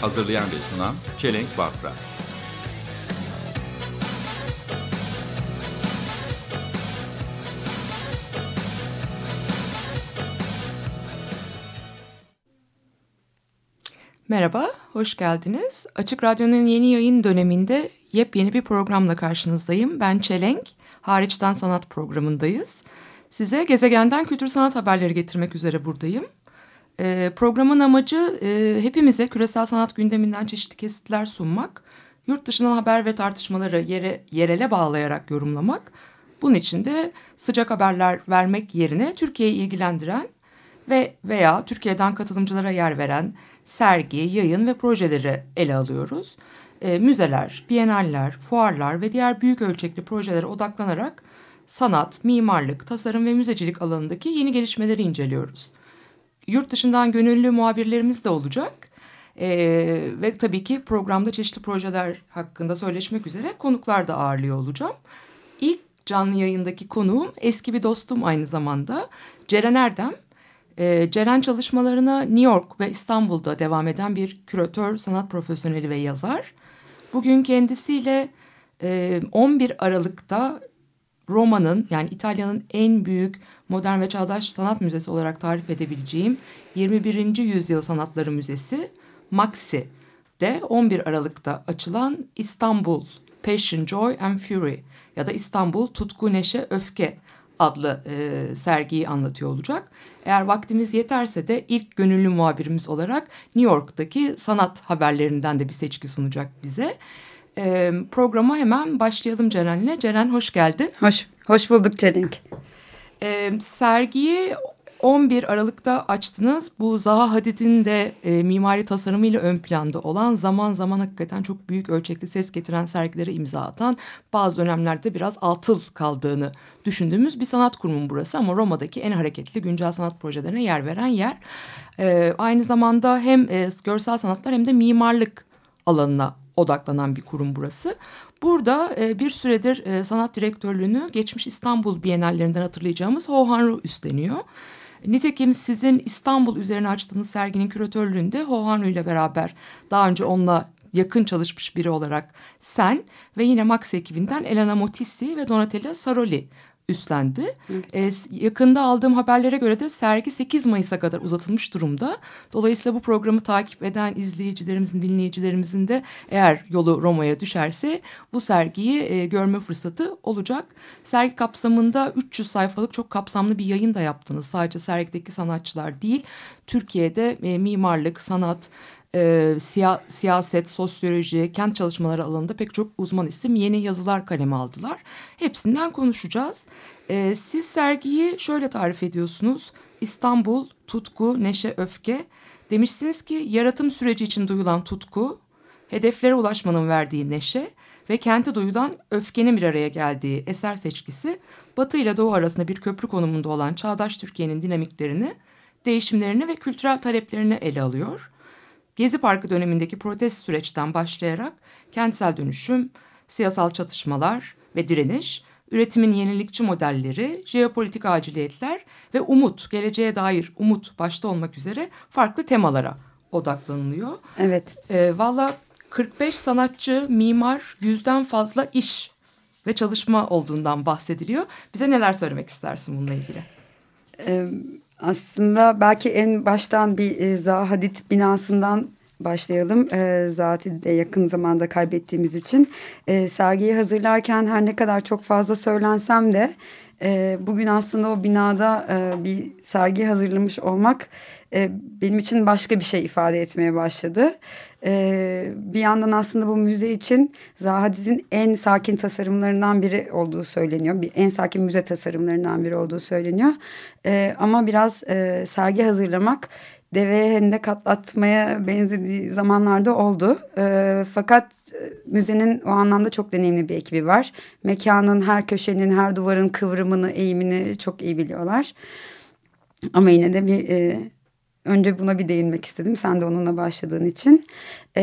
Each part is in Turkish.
Hazırlayan ve sunan Çelenk Bafra. Merhaba, hoş geldiniz. Açık Radyo'nun yeni yayın döneminde yepyeni bir programla karşınızdayım. Ben Çelenk, Hariçten Sanat programındayız. Size gezegenden kültür sanat haberleri getirmek üzere buradayım. Ee, programın amacı e, hepimize küresel sanat gündeminden çeşitli kesitler sunmak, yurt dışından haber ve tartışmaları yere, yerele bağlayarak yorumlamak, bunun için de sıcak haberler vermek yerine Türkiye'yi ilgilendiren ve veya Türkiye'den katılımcılara yer veren sergi, yayın ve projeleri ele alıyoruz. E, müzeler, bienaller, fuarlar ve diğer büyük ölçekli projelere odaklanarak sanat, mimarlık, tasarım ve müzecilik alanındaki yeni gelişmeleri inceliyoruz. Yurt dışından gönüllü muhabirlerimiz de olacak. E, ve tabii ki programda çeşitli projeler hakkında söyleşmek üzere konuklar da ağırlıyor olacağım. İlk canlı yayındaki konuğum eski bir dostum aynı zamanda Ceren Erdem. E, Ceren çalışmalarına New York ve İstanbul'da devam eden bir küratör, sanat profesyoneli ve yazar. Bugün kendisiyle e, 11 Aralık'ta Roma'nın yani İtalya'nın en büyük modern ve çağdaş sanat müzesi olarak tarif edebileceğim 21. Yüzyıl Sanatları Müzesi Maxi'de 11 Aralık'ta açılan İstanbul Passion, Joy and Fury ya da İstanbul Tutku, Neşe, Öfke adlı e, sergiyi anlatıyor olacak. Eğer vaktimiz yeterse de ilk gönüllü muhabirimiz olarak New York'taki sanat haberlerinden de bir seçki sunacak bize. E, programa hemen başlayalım Ceren'le. Ceren hoş geldin. Hoş, hoş bulduk Çelenk. E, sergiyi 11 Aralık'ta açtınız. Bu Zaha Hadid'in de e, mimari tasarımıyla ön planda olan zaman zaman hakikaten çok büyük ölçekli ses getiren sergilere imza atan bazı dönemlerde biraz altıl kaldığını düşündüğümüz bir sanat kurumu burası. Ama Roma'daki en hareketli güncel sanat projelerine yer veren yer. E, aynı zamanda hem e, görsel sanatlar hem de mimarlık alanına odaklanan bir kurum burası. Burada e, bir süredir e, sanat direktörlüğünü geçmiş İstanbul Bienallerinden hatırlayacağımız Ho Hanru üstleniyor. Nitekim sizin İstanbul üzerine açtığınız serginin küratörlüğünde Ho Hanru ile beraber daha önce onunla yakın çalışmış biri olarak sen ve yine Max ekibinden Elena Motissi ve Donatella Saroli üstlendi. Evet. Ee, yakında aldığım haberlere göre de sergi 8 Mayıs'a kadar uzatılmış durumda. Dolayısıyla bu programı takip eden izleyicilerimizin, dinleyicilerimizin de eğer yolu Roma'ya düşerse bu sergiyi e, görme fırsatı olacak. Sergi kapsamında 300 sayfalık çok kapsamlı bir yayın da yaptınız. Sadece sergideki sanatçılar değil, Türkiye'de e, mimarlık, sanat, e, siya, siyaset, sosyoloji, kent çalışmaları alanında pek çok uzman isim yeni yazılar kaleme aldılar. Hepsinden konuşacağız. E, siz sergiyi şöyle tarif ediyorsunuz. İstanbul, tutku, neşe, öfke. Demişsiniz ki yaratım süreci için duyulan tutku, hedeflere ulaşmanın verdiği neşe ve kente duyulan öfkenin bir araya geldiği eser seçkisi Batı ile Doğu arasında bir köprü konumunda olan çağdaş Türkiye'nin dinamiklerini, değişimlerini ve kültürel taleplerini ele alıyor. Gezi Parkı dönemindeki protest süreçten başlayarak kentsel dönüşüm, siyasal çatışmalar ve direniş, üretimin yenilikçi modelleri, jeopolitik aciliyetler ve umut, geleceğe dair umut başta olmak üzere farklı temalara odaklanılıyor. Evet. E, Valla 45 sanatçı, mimar, yüzden fazla iş ve çalışma olduğundan bahsediliyor. Bize neler söylemek istersin bununla ilgili? Evet. Aslında belki en baştan bir e, Zaha Hadid binasından başlayalım. E, Zaten de yakın zamanda kaybettiğimiz için. E, sergiyi hazırlarken her ne kadar çok fazla söylensem de e, bugün aslında o binada e, bir sergi hazırlamış olmak e, benim için başka bir şey ifade etmeye başladı. E, bir yandan aslında bu müze için Zahadid'in en sakin tasarımlarından biri olduğu söyleniyor. Bir, en sakin müze tasarımlarından biri olduğu söyleniyor. E, ama biraz e, sergi hazırlamak deveye hendek atlatmaya benzediği zamanlarda oldu. E, fakat müzenin o anlamda çok deneyimli bir ekibi var. Mekanın her köşenin, her duvarın kıvrımını, eğimini çok iyi biliyorlar. Ama yine de bir e, önce buna bir değinmek istedim. Sen de onunla başladığın için. E,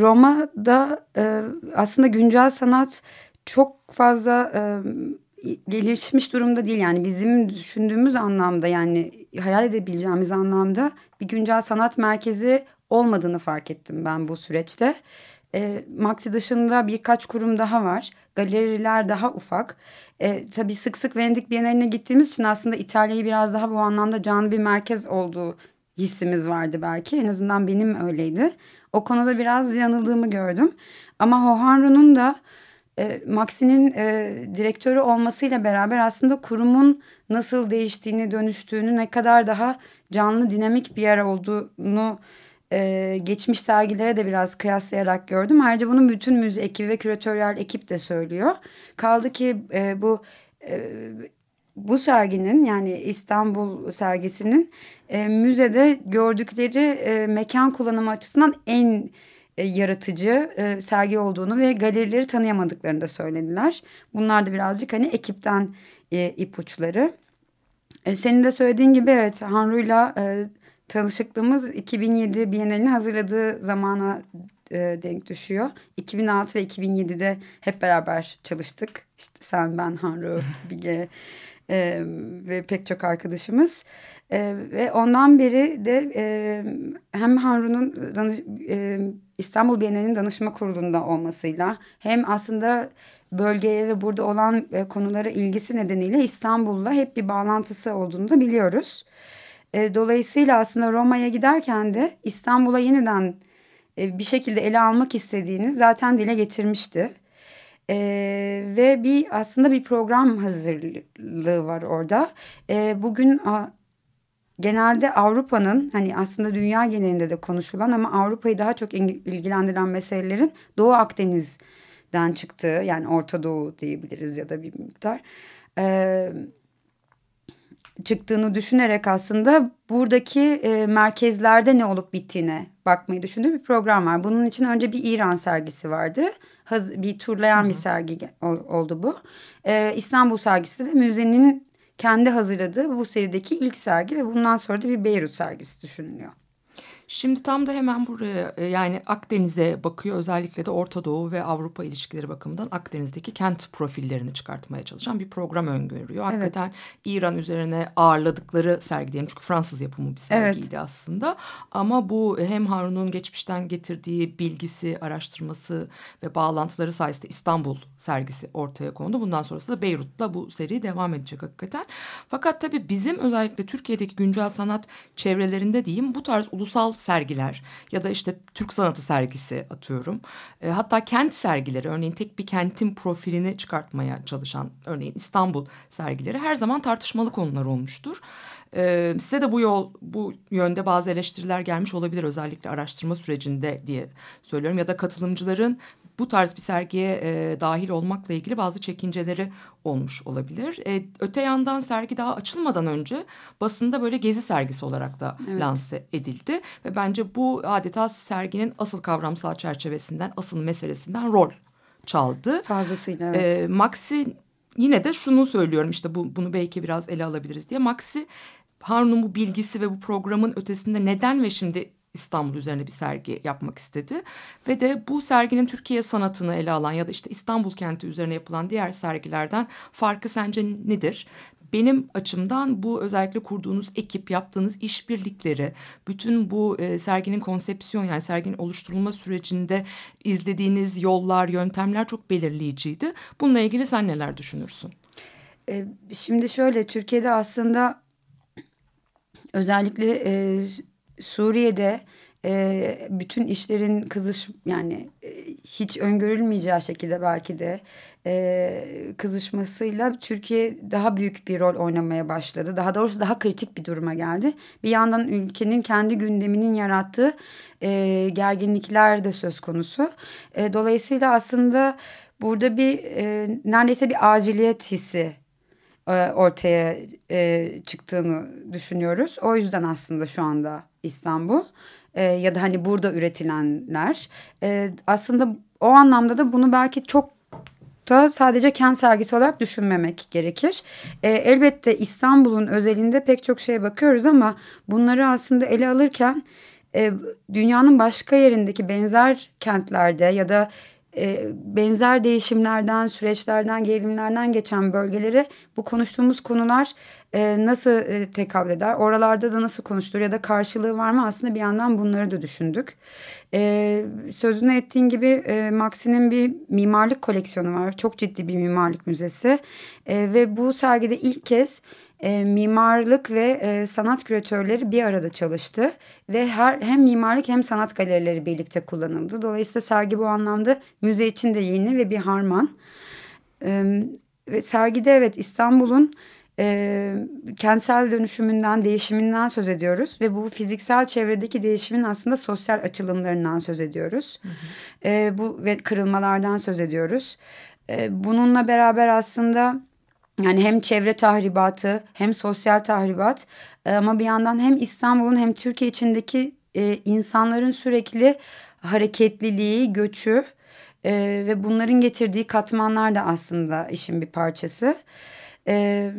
Roma'da e, aslında güncel sanat çok fazla e, gelişmiş durumda değil. Yani bizim düşündüğümüz anlamda yani hayal edebileceğimiz anlamda bir güncel sanat merkezi olmadığını fark ettim ben bu süreçte. E, Maxi dışında birkaç kurum daha var. Galeriler daha ufak. E, tabii sık sık Venedik Bienali'ne gittiğimiz için aslında İtalya'yı biraz daha bu anlamda canlı bir merkez olduğu hissimiz vardı belki. En azından benim öyleydi. O konuda biraz yanıldığımı gördüm. Ama Hohanru'nun da e, Maxi'nin e, direktörü olmasıyla beraber aslında kurumun nasıl değiştiğini, dönüştüğünü, ne kadar daha canlı, dinamik bir yer olduğunu e, geçmiş sergilere de biraz kıyaslayarak gördüm. Ayrıca bunu bütün müze ekibi ve küratöryel ekip de söylüyor. Kaldı ki e, bu e, bu serginin yani İstanbul sergisinin e, müzede gördükleri e, mekan kullanımı açısından en e, yaratıcı e, sergi olduğunu ve galerileri tanıyamadıklarını da söylediler. Bunlar da birazcık hani ekipten e, ipuçları. E, senin de söylediğin gibi evet Hanru'yla e, tanışıklığımız 2007 Bienalini hazırladığı zamana e, denk düşüyor. 2006 ve 2007'de hep beraber çalıştık. İşte sen, ben, Hanru, Bige e, ve pek çok arkadaşımız. E, ve ondan beri de e, hem Hanru'nun danış, e, İstanbul Bienali'nin danışma kurulunda olmasıyla hem aslında bölgeye ve burada olan e, konulara ilgisi nedeniyle İstanbul'la hep bir bağlantısı olduğunu da biliyoruz. E, dolayısıyla aslında Roma'ya giderken de İstanbul'a yeniden e, bir şekilde ele almak istediğini zaten dile getirmişti. E, ve bir aslında bir program hazırlığı var orada. E, bugün a, genelde Avrupa'nın hani aslında dünya genelinde de konuşulan ama Avrupa'yı daha çok ilgilendiren meselelerin Doğu Akdeniz'den çıktığı yani Orta Doğu diyebiliriz ya da bir miktar. Evet çıktığını düşünerek aslında buradaki e, merkezlerde ne olup bittiğine bakmayı düşündüğü bir program var. Bunun için önce bir İran sergisi vardı. Haz, bir turlayan Hı -hı. bir sergi oldu bu. E, İstanbul sergisi de müzenin kendi hazırladığı bu serideki ilk sergi ve bundan sonra da bir Beyrut sergisi düşünülüyor. Şimdi tam da hemen buraya e, yani Akdeniz'e bakıyor özellikle de Orta Doğu ve Avrupa ilişkileri bakımından Akdeniz'deki kent profillerini çıkartmaya çalışan bir program öngörüyor. Hakikaten evet. İran üzerine ağırladıkları sergi diyelim çünkü Fransız yapımı bir sergiydi evet. aslında. Ama bu hem Harun'un geçmişten getirdiği bilgisi, araştırması ve bağlantıları sayesinde İstanbul sergisi ortaya kondu. Bundan sonrası da Beyrut'ta bu seri devam edecek hakikaten. Fakat tabii bizim özellikle Türkiye'deki güncel sanat çevrelerinde diyeyim bu tarz ulusal sergiler ya da işte Türk sanatı sergisi atıyorum. E, hatta kent sergileri örneğin tek bir kentin profilini çıkartmaya çalışan örneğin İstanbul sergileri her zaman tartışmalı konular olmuştur. E, size de bu yol bu yönde bazı eleştiriler gelmiş olabilir özellikle araştırma sürecinde diye söylüyorum ya da katılımcıların bu tarz bir sergiye e, dahil olmakla ilgili bazı çekinceleri olmuş olabilir. E, öte yandan sergi daha açılmadan önce basında böyle gezi sergisi olarak da evet. lanse edildi. Ve bence bu adeta serginin asıl kavramsal çerçevesinden, asıl meselesinden rol çaldı. Fazlasıyla evet. E, Maxi yine de şunu söylüyorum işte bu, bunu belki biraz ele alabiliriz diye. Maxi Harun'un bu bilgisi ve bu programın ötesinde neden ve şimdi İstanbul üzerine bir sergi yapmak istedi. Ve de bu serginin Türkiye sanatını ele alan ya da işte İstanbul kenti üzerine yapılan diğer sergilerden farkı sence nedir? Benim açımdan bu özellikle kurduğunuz ekip, yaptığınız işbirlikleri, bütün bu e, serginin konsepsiyon yani serginin oluşturulma sürecinde izlediğiniz yollar, yöntemler çok belirleyiciydi. Bununla ilgili sen neler düşünürsün? E, şimdi şöyle Türkiye'de aslında özellikle e, Suriye'de e, bütün işlerin kızış yani e, hiç öngörülmeyeceği şekilde belki de e, kızışmasıyla Türkiye daha büyük bir rol oynamaya başladı. Daha doğrusu daha kritik bir duruma geldi. Bir yandan ülkenin kendi gündeminin yarattığı e, gerginlikler de söz konusu. E, dolayısıyla aslında burada bir e, neredeyse bir aciliyet hissi ortaya e, çıktığını düşünüyoruz. O yüzden aslında şu anda İstanbul e, ya da hani burada üretilenler e, aslında o anlamda da bunu belki çok da sadece kent sergisi olarak düşünmemek gerekir. E, elbette İstanbul'un özelinde pek çok şeye bakıyoruz ama bunları aslında ele alırken e, dünyanın başka yerindeki benzer kentlerde ya da e, benzer değişimlerden, süreçlerden, gerilimlerden geçen bölgelere bu konuştuğumuz konular e, nasıl e, tekabül eder? Oralarda da nasıl konuşulur ya da karşılığı var mı? Aslında bir yandan bunları da düşündük. E, sözünü ettiğin gibi e, Maxi'nin bir mimarlık koleksiyonu var. Çok ciddi bir mimarlık müzesi. E, ve bu sergide ilk kez e, mimarlık ve e, sanat küratörleri bir arada çalıştı ve her hem mimarlık hem sanat galerileri birlikte kullanıldı. Dolayısıyla sergi bu anlamda müze için de yeni ve bir harman. E, ve sergide evet İstanbul'un e, kentsel dönüşümünden, değişiminden söz ediyoruz ve bu fiziksel çevredeki değişimin aslında sosyal açılımlarından söz ediyoruz. Hı hı. E, bu ve kırılmalardan söz ediyoruz. E, bununla beraber aslında yani hem çevre tahribatı hem sosyal tahribat ama bir yandan hem İstanbul'un hem Türkiye içindeki e, insanların sürekli hareketliliği, göçü e, ve bunların getirdiği katmanlar da aslında işin bir parçası. E,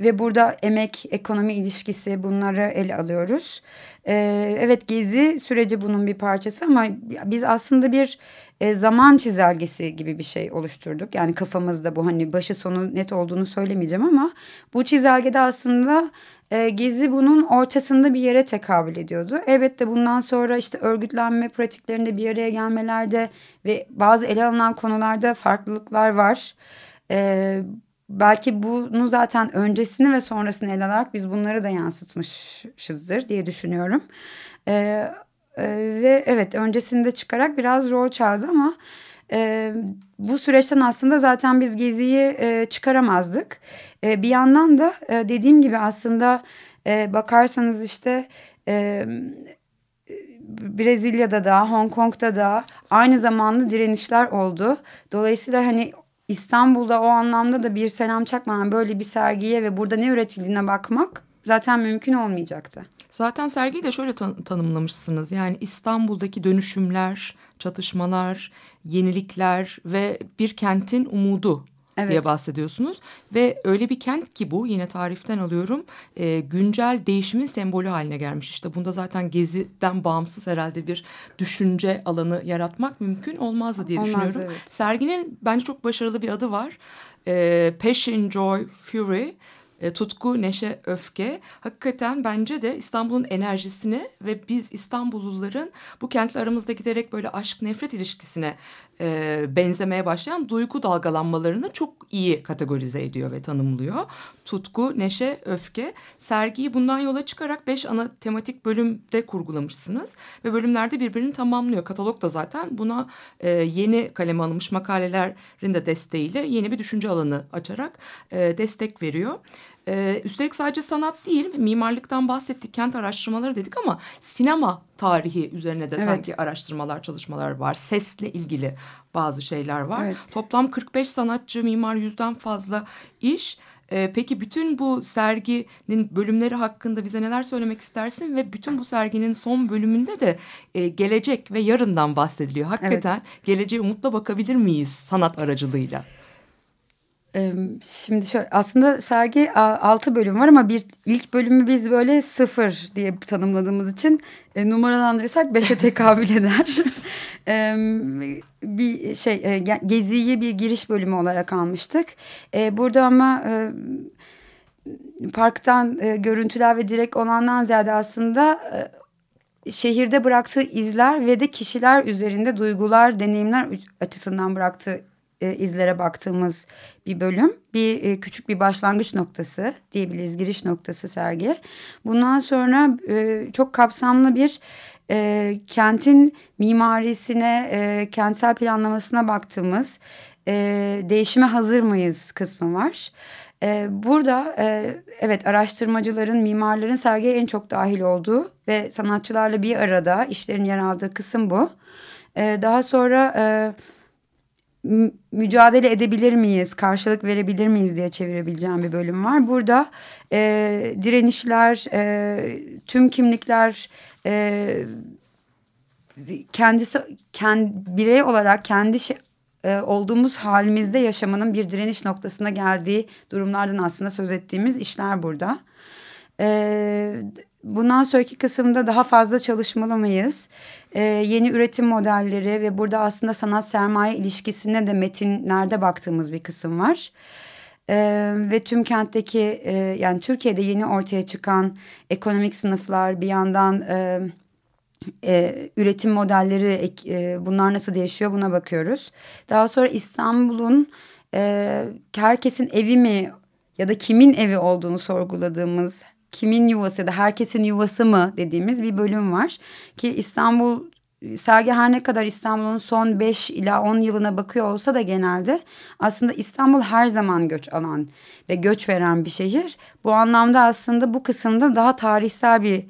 ve burada emek, ekonomi ilişkisi bunları ele alıyoruz. Ee, evet gezi süreci bunun bir parçası ama biz aslında bir e, zaman çizelgesi gibi bir şey oluşturduk. Yani kafamızda bu hani başı sonu net olduğunu söylemeyeceğim ama bu çizelgede aslında e, gezi bunun ortasında bir yere tekabül ediyordu. Elbette bundan sonra işte örgütlenme pratiklerinde bir araya gelmelerde ve bazı ele alınan konularda farklılıklar var. E, belki bunu zaten öncesini ve sonrasını ele alarak biz bunları da yansıtmışızdır diye düşünüyorum. E, e, ve evet öncesinde çıkarak biraz rol çaldı ama e, bu süreçten aslında zaten biz Gezi'yi e, çıkaramazdık. E, bir yandan da e, dediğim gibi aslında e, bakarsanız işte... E, Brezilya'da da Hong Kong'da da aynı zamanda direnişler oldu. Dolayısıyla hani İstanbul'da o anlamda da bir selam çakmadan böyle bir sergiye ve burada ne üretildiğine bakmak zaten mümkün olmayacaktı. Zaten sergiyi de şöyle tan tanımlamışsınız. Yani İstanbul'daki dönüşümler, çatışmalar, yenilikler ve bir kentin umudu evet. diye bahsediyorsunuz. Ve öyle bir kent ki bu yine tariften alıyorum e, güncel değişimin sembolü haline gelmiş. İşte bunda zaten geziden bağımsız herhalde bir düşünce alanı yaratmak mümkün olmazdı diye Olmaz, düşünüyorum. Evet. Serginin bence çok başarılı bir adı var. E, Passion, Joy, Fury e, tutku, neşe, öfke hakikaten bence de İstanbul'un enerjisini ve biz İstanbulluların bu kentle aramızda giderek böyle aşk nefret ilişkisine e, benzemeye başlayan duygu dalgalanmalarını çok iyi kategorize ediyor ve tanımlıyor. Tutku, neşe, öfke. Sergiyi bundan yola çıkarak beş ana tematik bölümde kurgulamışsınız ve bölümlerde birbirini tamamlıyor. Katalog da zaten buna e, yeni kaleme alınmış makalelerin de desteğiyle yeni bir düşünce alanı açarak e, destek veriyor. Ee, üstelik sadece sanat değil, mimarlıktan bahsettik, kent araştırmaları dedik ama sinema tarihi üzerine de evet. sanki araştırmalar, çalışmalar var. Sesle ilgili bazı şeyler var. Evet. Toplam 45 sanatçı, mimar yüzden fazla iş. Ee, peki bütün bu serginin bölümleri hakkında bize neler söylemek istersin ve bütün bu serginin son bölümünde de e, gelecek ve yarından bahsediliyor. Hakikaten evet. geleceğe umutla bakabilir miyiz sanat aracılığıyla? Şimdi şöyle aslında sergi altı bölüm var ama bir ilk bölümü biz böyle sıfır diye tanımladığımız için e, numaralandırırsak beşe tekabül eder. e, bir şey e, geziyi bir giriş bölümü olarak almıştık. E, burada ama e, parktan e, görüntüler ve direkt olandan ziyade aslında e, şehirde bıraktığı izler ve de kişiler üzerinde duygular, deneyimler açısından bıraktığı e, izlere baktığımız bir bölüm. Bir e, küçük bir başlangıç noktası diyebiliriz, giriş noktası sergi. Bundan sonra e, çok kapsamlı bir e, kentin mimarisine, kentsel planlamasına baktığımız değişime hazır mıyız kısmı var. Burada evet araştırmacıların, mimarların sergiye en çok dahil olduğu ve sanatçılarla bir arada işlerin yer aldığı kısım bu. E, daha sonra... mücadele edebilir miyiz, karşılık verebilir miyiz diye çevirebileceğim bir bölüm var. Burada e, direnişler, e, tüm kimlikler, e, kendisi kendi birey olarak kendi şey, e, olduğumuz halimizde yaşamanın bir direniş noktasına geldiği durumlardan aslında söz ettiğimiz işler burada. E, bundan sonraki kısımda daha fazla çalışmalı mıyız? E, yeni üretim modelleri ve burada aslında sanat sermaye ilişkisine de metinlerde baktığımız bir kısım var. Ee, ve tüm kentteki e, yani Türkiye'de yeni ortaya çıkan ekonomik sınıflar bir yandan e, e, üretim modelleri e, bunlar nasıl değişiyor buna bakıyoruz. Daha sonra İstanbul'un e, herkesin evi mi ya da kimin evi olduğunu sorguladığımız kimin yuvası da herkesin yuvası mı dediğimiz bir bölüm var. Ki İstanbul sergi her ne kadar İstanbul'un son 5 ila 10 yılına bakıyor olsa da genelde aslında İstanbul her zaman göç alan ve göç veren bir şehir. Bu anlamda aslında bu kısımda daha tarihsel bir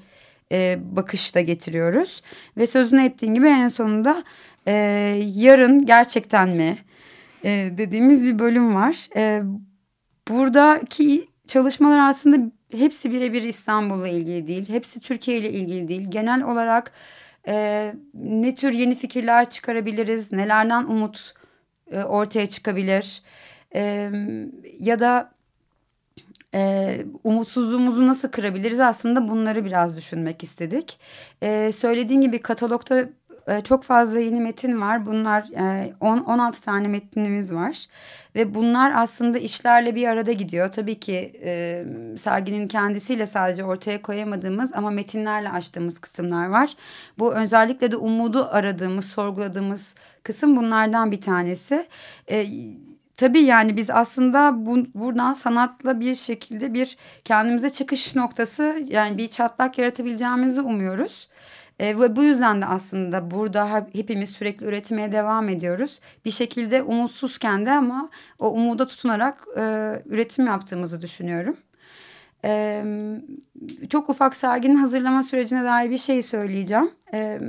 e, bakış da getiriyoruz. Ve sözünü ettiğin gibi en sonunda e, yarın gerçekten mi e, dediğimiz bir bölüm var. E, buradaki çalışmalar aslında hepsi birebir İstanbul'la ilgili değil. Hepsi Türkiye ile ilgili değil. Genel olarak e, ne tür yeni fikirler çıkarabiliriz, nelerden umut e, ortaya çıkabilir e, ya da e, umutsuzluğumuzu nasıl kırabiliriz aslında bunları biraz düşünmek istedik. E, söylediğin gibi katalogda e, çok fazla yeni metin var. Bunlar e, 10, 16 tane metnimiz var. Ve bunlar aslında işlerle bir arada gidiyor. Tabii ki e, serginin kendisiyle sadece ortaya koyamadığımız ama metinlerle açtığımız kısımlar var. Bu özellikle de umudu aradığımız, sorguladığımız kısım bunlardan bir tanesi. E, Tabii yani biz aslında bu, buradan sanatla bir şekilde bir kendimize çıkış noktası yani bir çatlak yaratabileceğimizi umuyoruz. E, ve bu yüzden de aslında burada hepimiz sürekli üretmeye devam ediyoruz. Bir şekilde umutsuzken de ama o umuda tutunarak e, üretim yaptığımızı düşünüyorum. E, çok ufak serginin hazırlama sürecine dair bir şey söyleyeceğim. E,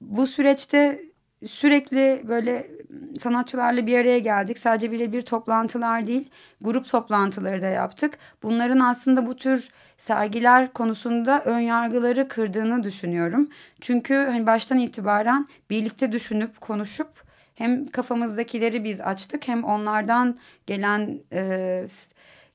bu süreçte sürekli böyle sanatçılarla bir araya geldik. Sadece birebir toplantılar değil, grup toplantıları da yaptık. Bunların aslında bu tür sergiler konusunda ön yargıları kırdığını düşünüyorum. Çünkü hani baştan itibaren birlikte düşünüp konuşup hem kafamızdakileri biz açtık hem onlardan gelen e,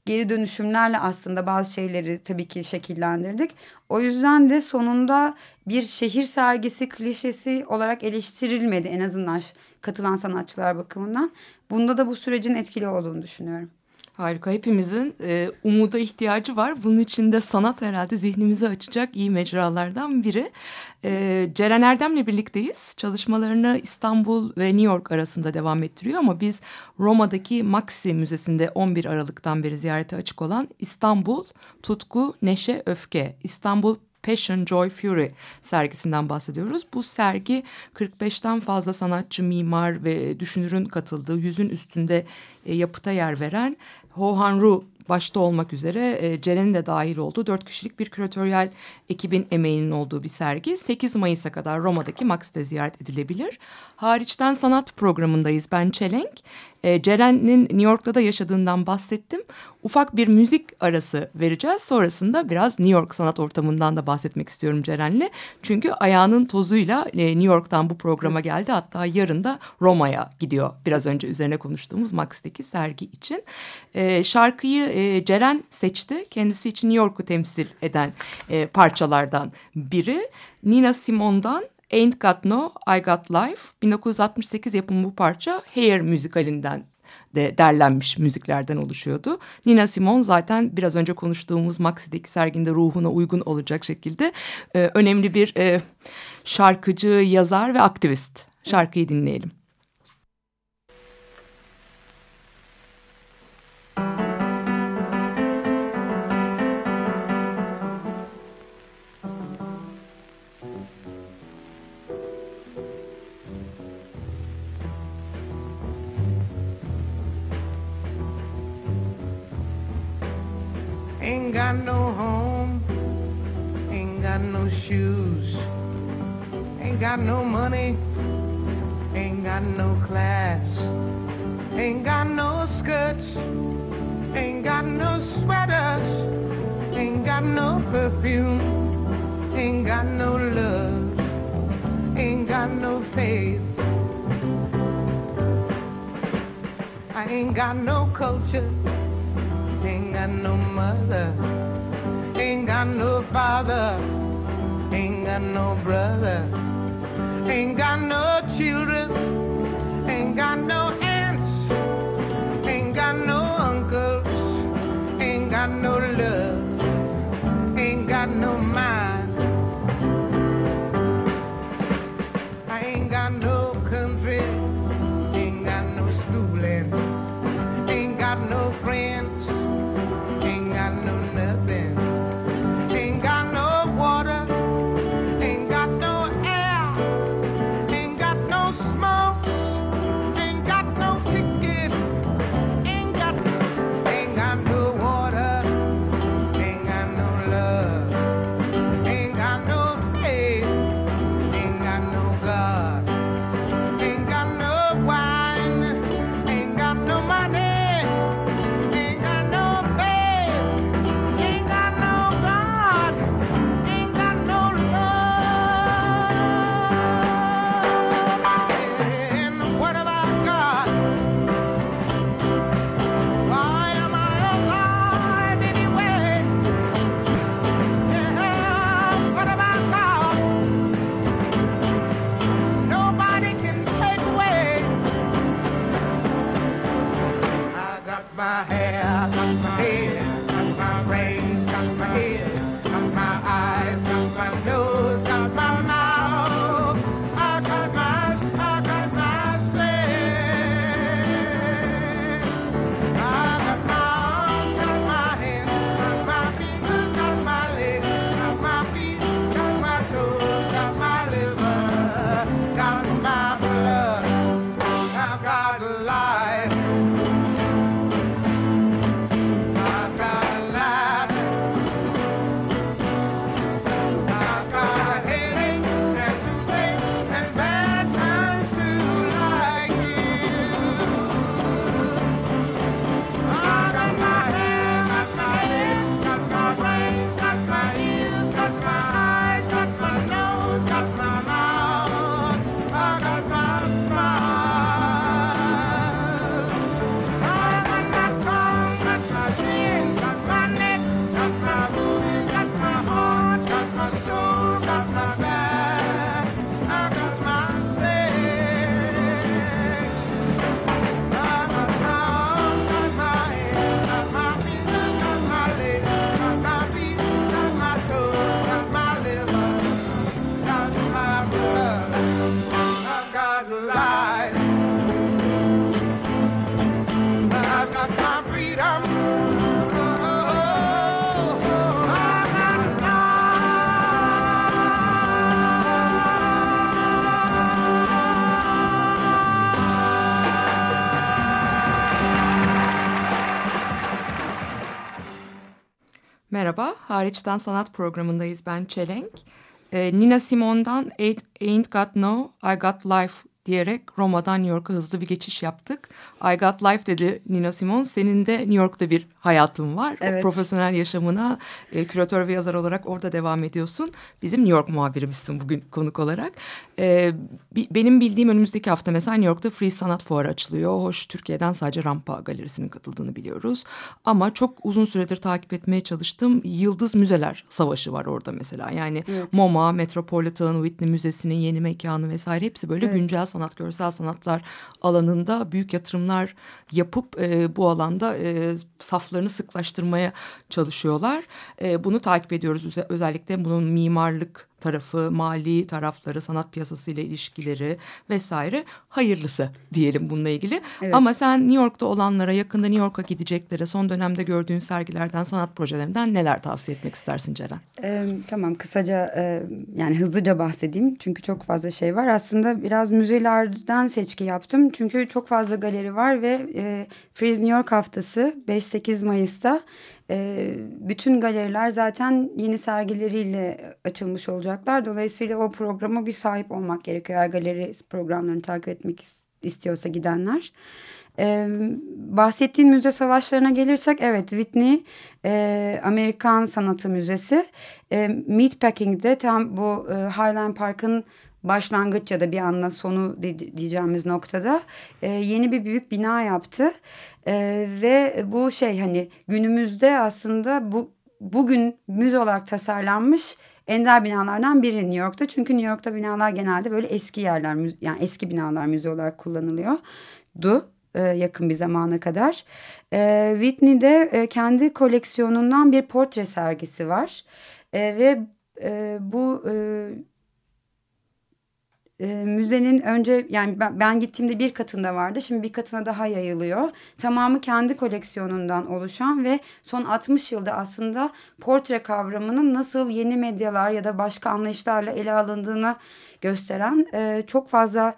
geri dönüşümlerle aslında bazı şeyleri tabii ki şekillendirdik. O yüzden de sonunda bir şehir sergisi klişesi olarak eleştirilmedi en azından katılan sanatçılar bakımından. Bunda da bu sürecin etkili olduğunu düşünüyorum. Harika. Hepimizin e, umuda ihtiyacı var. Bunun için de sanat herhalde zihnimizi açacak iyi mecralardan biri. E, Ceren Erdem'le birlikteyiz. Çalışmalarını İstanbul ve New York arasında devam ettiriyor ama biz Roma'daki Maxi Müzesi'nde 11 Aralık'tan beri ziyarete açık olan İstanbul Tutku, Neşe, Öfke, İstanbul Passion, Joy, Fury sergisinden bahsediyoruz. Bu sergi 45'ten fazla sanatçı, mimar ve düşünürün katıldığı yüzün üstünde e, yapıta yer veren Ho Han Ru başta olmak üzere e, Ceren'in de dahil olduğu dört kişilik bir küratöryel ekibin emeğinin olduğu bir sergi. 8 Mayıs'a kadar Roma'daki Max'te ziyaret edilebilir. Hariçten sanat programındayız. Ben Çelenk. E, Ceren'in New York'ta da yaşadığından bahsettim. Ufak bir müzik arası vereceğiz. Sonrasında biraz New York sanat ortamından da bahsetmek istiyorum Ceren'le. Çünkü ayağının tozuyla e, New York'tan bu programa geldi. Hatta yarın da Roma'ya gidiyor. Biraz önce üzerine konuştuğumuz Max'teki sergi için. E, şarkıyı e, Ceren seçti. Kendisi için New York'u temsil eden e, parçalardan biri. Nina Simone'dan Ain't Got No, I Got Life. 1968 yapımı bu parça Hair müzikalinden de derlenmiş müziklerden oluşuyordu. Nina Simone zaten biraz önce konuştuğumuz Maxi'deki serginde ruhuna uygun olacak şekilde e, önemli bir e, şarkıcı, yazar ve aktivist. Şarkıyı dinleyelim. Ain't got no home, ain't got no shoes, ain't got no money, ain't got no class. Ain't got no skirts, ain't got no sweaters, ain't got no perfume, ain't got no love, ain't got no faith. I ain't got no culture, got no mother, ain't got no father, ain't got no brother, ain't got no children, ain't got no my hair, got my head, got my brains, got my Hariçten Sanat programındayız ben Çelenk. Ee, Nina Simone'dan Ain't, Got No, I Got Life diyerek Roma'dan New York'a hızlı bir geçiş yaptık. I Got Life dedi Nina Simone. Senin de New York'ta bir hayatın var. Evet. Profesyonel yaşamına e, küratör ve yazar olarak orada devam ediyorsun. Bizim New York muhabirimizsin bugün konuk olarak. Bi- benim bildiğim önümüzdeki hafta mesela New York'ta Free Sanat Fuarı açılıyor. Hoş Türkiye'den sadece Rampa Galerisi'nin katıldığını biliyoruz. Ama çok uzun süredir takip etmeye çalıştığım Yıldız Müzeler Savaşı var orada mesela. Yani MoMA, Metropolitan, Whitney Müzesi'nin yeni mekanı vesaire hepsi böyle güncel sanat, görsel sanatlar alanında büyük yatırımlar yapıp e, bu alanda e, saflarını sıklaştırmaya çalışıyorlar. E, bunu takip ediyoruz Öze- özellikle bunun mimarlık tarafı, mali tarafları, sanat piyasası ile ilişkileri vesaire hayırlısı diyelim bununla ilgili. Evet. Ama sen New York'ta olanlara, yakında New York'a gideceklere, son dönemde gördüğün sergilerden, sanat projelerinden neler tavsiye etmek istersin Ceren? Ee, tamam kısaca e, yani hızlıca bahsedeyim çünkü çok fazla şey var. Aslında biraz müzelerden seçki yaptım çünkü çok fazla galeri var ve e, Freeze New York haftası 5-8 Mayıs'ta bütün galeriler zaten yeni sergileriyle açılmış olacaklar. Dolayısıyla o programa bir sahip olmak gerekiyor eğer galeri programlarını takip etmek is- istiyorsa gidenler. Ee, bahsettiğin müze savaşlarına gelirsek evet Whitney Amerikan Sanatı Müzesi e, Meatpacking'de tam bu Highland Park'ın başlangıç ya da bir anda sonu di- diyeceğimiz noktada e, yeni bir büyük bina yaptı. E, ve bu şey hani günümüzde aslında bu bugün müze olarak tasarlanmış ender binalardan biri New York'ta. Çünkü New York'ta binalar genelde böyle eski yerler yani eski binalar müze olarak kullanılıyor. Du e, yakın bir zamana kadar. E, Whitney'de e, kendi koleksiyonundan bir portre sergisi var. E, ve e, bu e, müzenin önce yani ben, ben gittiğimde bir katında vardı. Şimdi bir katına daha yayılıyor. Tamamı kendi koleksiyonundan oluşan ve son 60 yılda aslında portre kavramının nasıl yeni medyalar ya da başka anlayışlarla ele alındığını gösteren e, çok fazla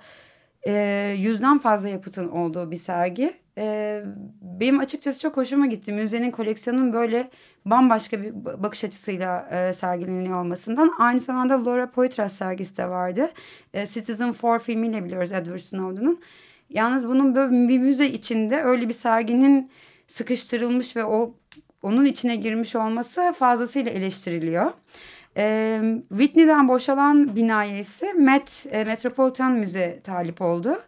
e, yüzden fazla yapıtın olduğu bir sergi. E, benim açıkçası çok hoşuma gitti. Müzenin koleksiyonun böyle bambaşka bir bakış açısıyla e, sergileniyor olmasından. Aynı zamanda Laura Poitras sergisi de vardı. E, Citizen 4 filmiyle biliyoruz Edward Snowden'ın. Yalnız bunun böyle bir müze içinde öyle bir serginin sıkıştırılmış ve o onun içine girmiş olması fazlasıyla eleştiriliyor. E, Whitney'den boşalan binaya ise Met e, Metropolitan Müze talip oldu.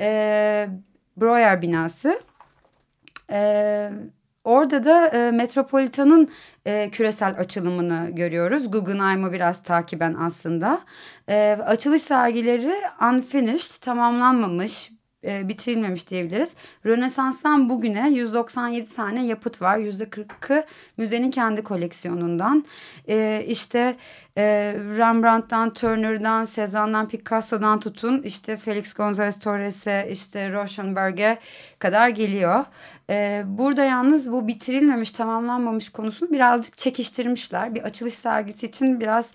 E, Breuer binası. E, orada da e, Metropolitan'ın e, küresel açılımını görüyoruz. Guggenheim'ı biraz takiben aslında. E, açılış sergileri unfinished, tamamlanmamış, e, bitirilmemiş diyebiliriz. Rönesans'tan bugüne 197 tane yapıt var. %40'ı müzenin kendi koleksiyonundan. E, işte e, Rembrandt'tan, Turner'dan, Cézanne'dan, Picasso'dan tutun işte Felix González Torres'e, işte Rauschenberg'e kadar geliyor. E, burada yalnız bu bitirilmemiş, tamamlanmamış konusunu birazcık çekiştirmişler. Bir açılış sergisi için biraz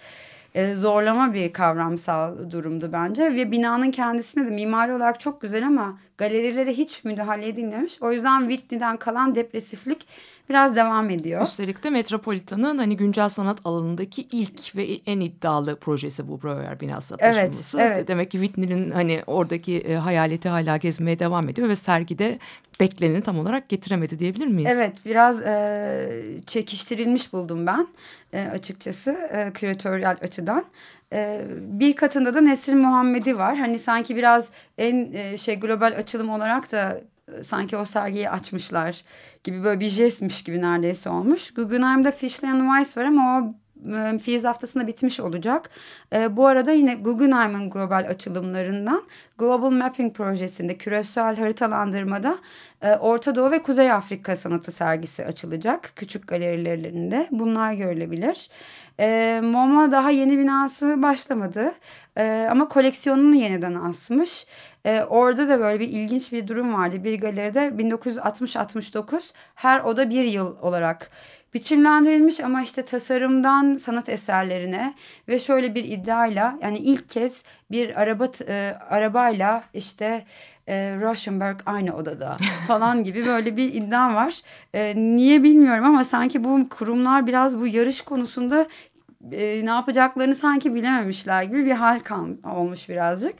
e, zorlama bir kavramsal durumdu bence. Ve binanın kendisine de mimari olarak çok güzel ama galerilere hiç müdahale edilmemiş. O yüzden Whitney'den kalan depresiflik biraz devam ediyor. Üstelik de Metropolitan'ın hani güncel sanat alanındaki ilk ve en iddialı projesi bu Breuer binası Evet, taşınması. evet. Demek ki Whitney'nin hani oradaki e, hayaleti hala gezmeye devam ediyor ve sergide bekleneni tam olarak getiremedi diyebilir miyiz? Evet biraz e, çekiştirilmiş buldum ben e, açıkçası e, küratöryel açıdan. E, bir katında da Nesrin Muhammed'i var. Hani sanki biraz en e, şey global açılım olarak da sanki o sergiyi açmışlar gibi böyle bir jestmiş gibi neredeyse olmuş. Guggenheim'da Fischler and Weiss var ama o e, Fiyiz haftasında bitmiş olacak. E, bu arada yine Guggenheim'in global açılımlarından Global Mapping projesinde küresel haritalandırmada e, Orta Doğu ve Kuzey Afrika sanatı sergisi açılacak. Küçük galerilerinde bunlar görülebilir. E, MoMA daha yeni binası başlamadı e, ama koleksiyonunu yeniden asmış. E, orada da böyle bir ilginç bir durum vardı. Bir galeride 1960-69 her oda bir yıl olarak biçimlendirilmiş ama işte tasarımdan sanat eserlerine ve şöyle bir iddiayla yani ilk kez bir araba e, arabayla işte e, Rauschenberg aynı odada falan gibi böyle bir iddia var. E, niye bilmiyorum ama sanki bu kurumlar biraz bu yarış konusunda e, ne yapacaklarını sanki bilememişler gibi bir hal kal olmuş birazcık.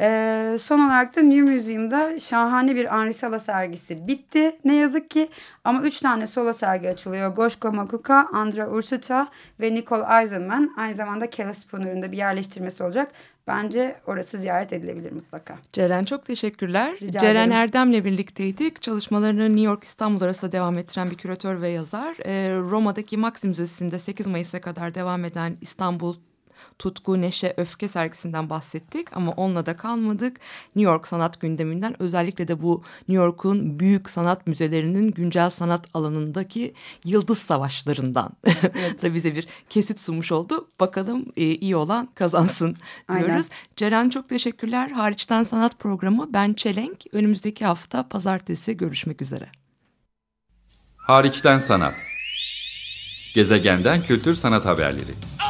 Ee, son olarak da New Museum'da şahane bir Henri Sala sergisi bitti ne yazık ki. Ama üç tane solo sergi açılıyor. Goşko Makuka, Andra Ursuta ve Nicole Eisenman. Aynı zamanda Kelly Spooner'ın da bir yerleştirmesi olacak. Bence orası ziyaret edilebilir mutlaka. Ceren çok teşekkürler. Rica Ceren ederim. Erdem'le birlikteydik. Çalışmalarını New York İstanbul arasında devam ettiren bir küratör ve yazar. Ee, Roma'daki Maxim Müzesi'nde 8 Mayıs'a kadar devam eden İstanbul Tutku, Neşe, Öfke sergisinden bahsettik ama onunla da kalmadık. New York sanat gündeminden özellikle de bu New York'un büyük sanat müzelerinin güncel sanat alanındaki yıldız savaşlarından da bize bir kesit sunmuş oldu. Bakalım e, iyi olan kazansın diyoruz. Aynen. Ceren çok teşekkürler. Hariçten Sanat programı ben Çelenk. Önümüzdeki hafta pazartesi görüşmek üzere. Hariçten sanat. Gezegenden kültür sanat haberleri. Okay,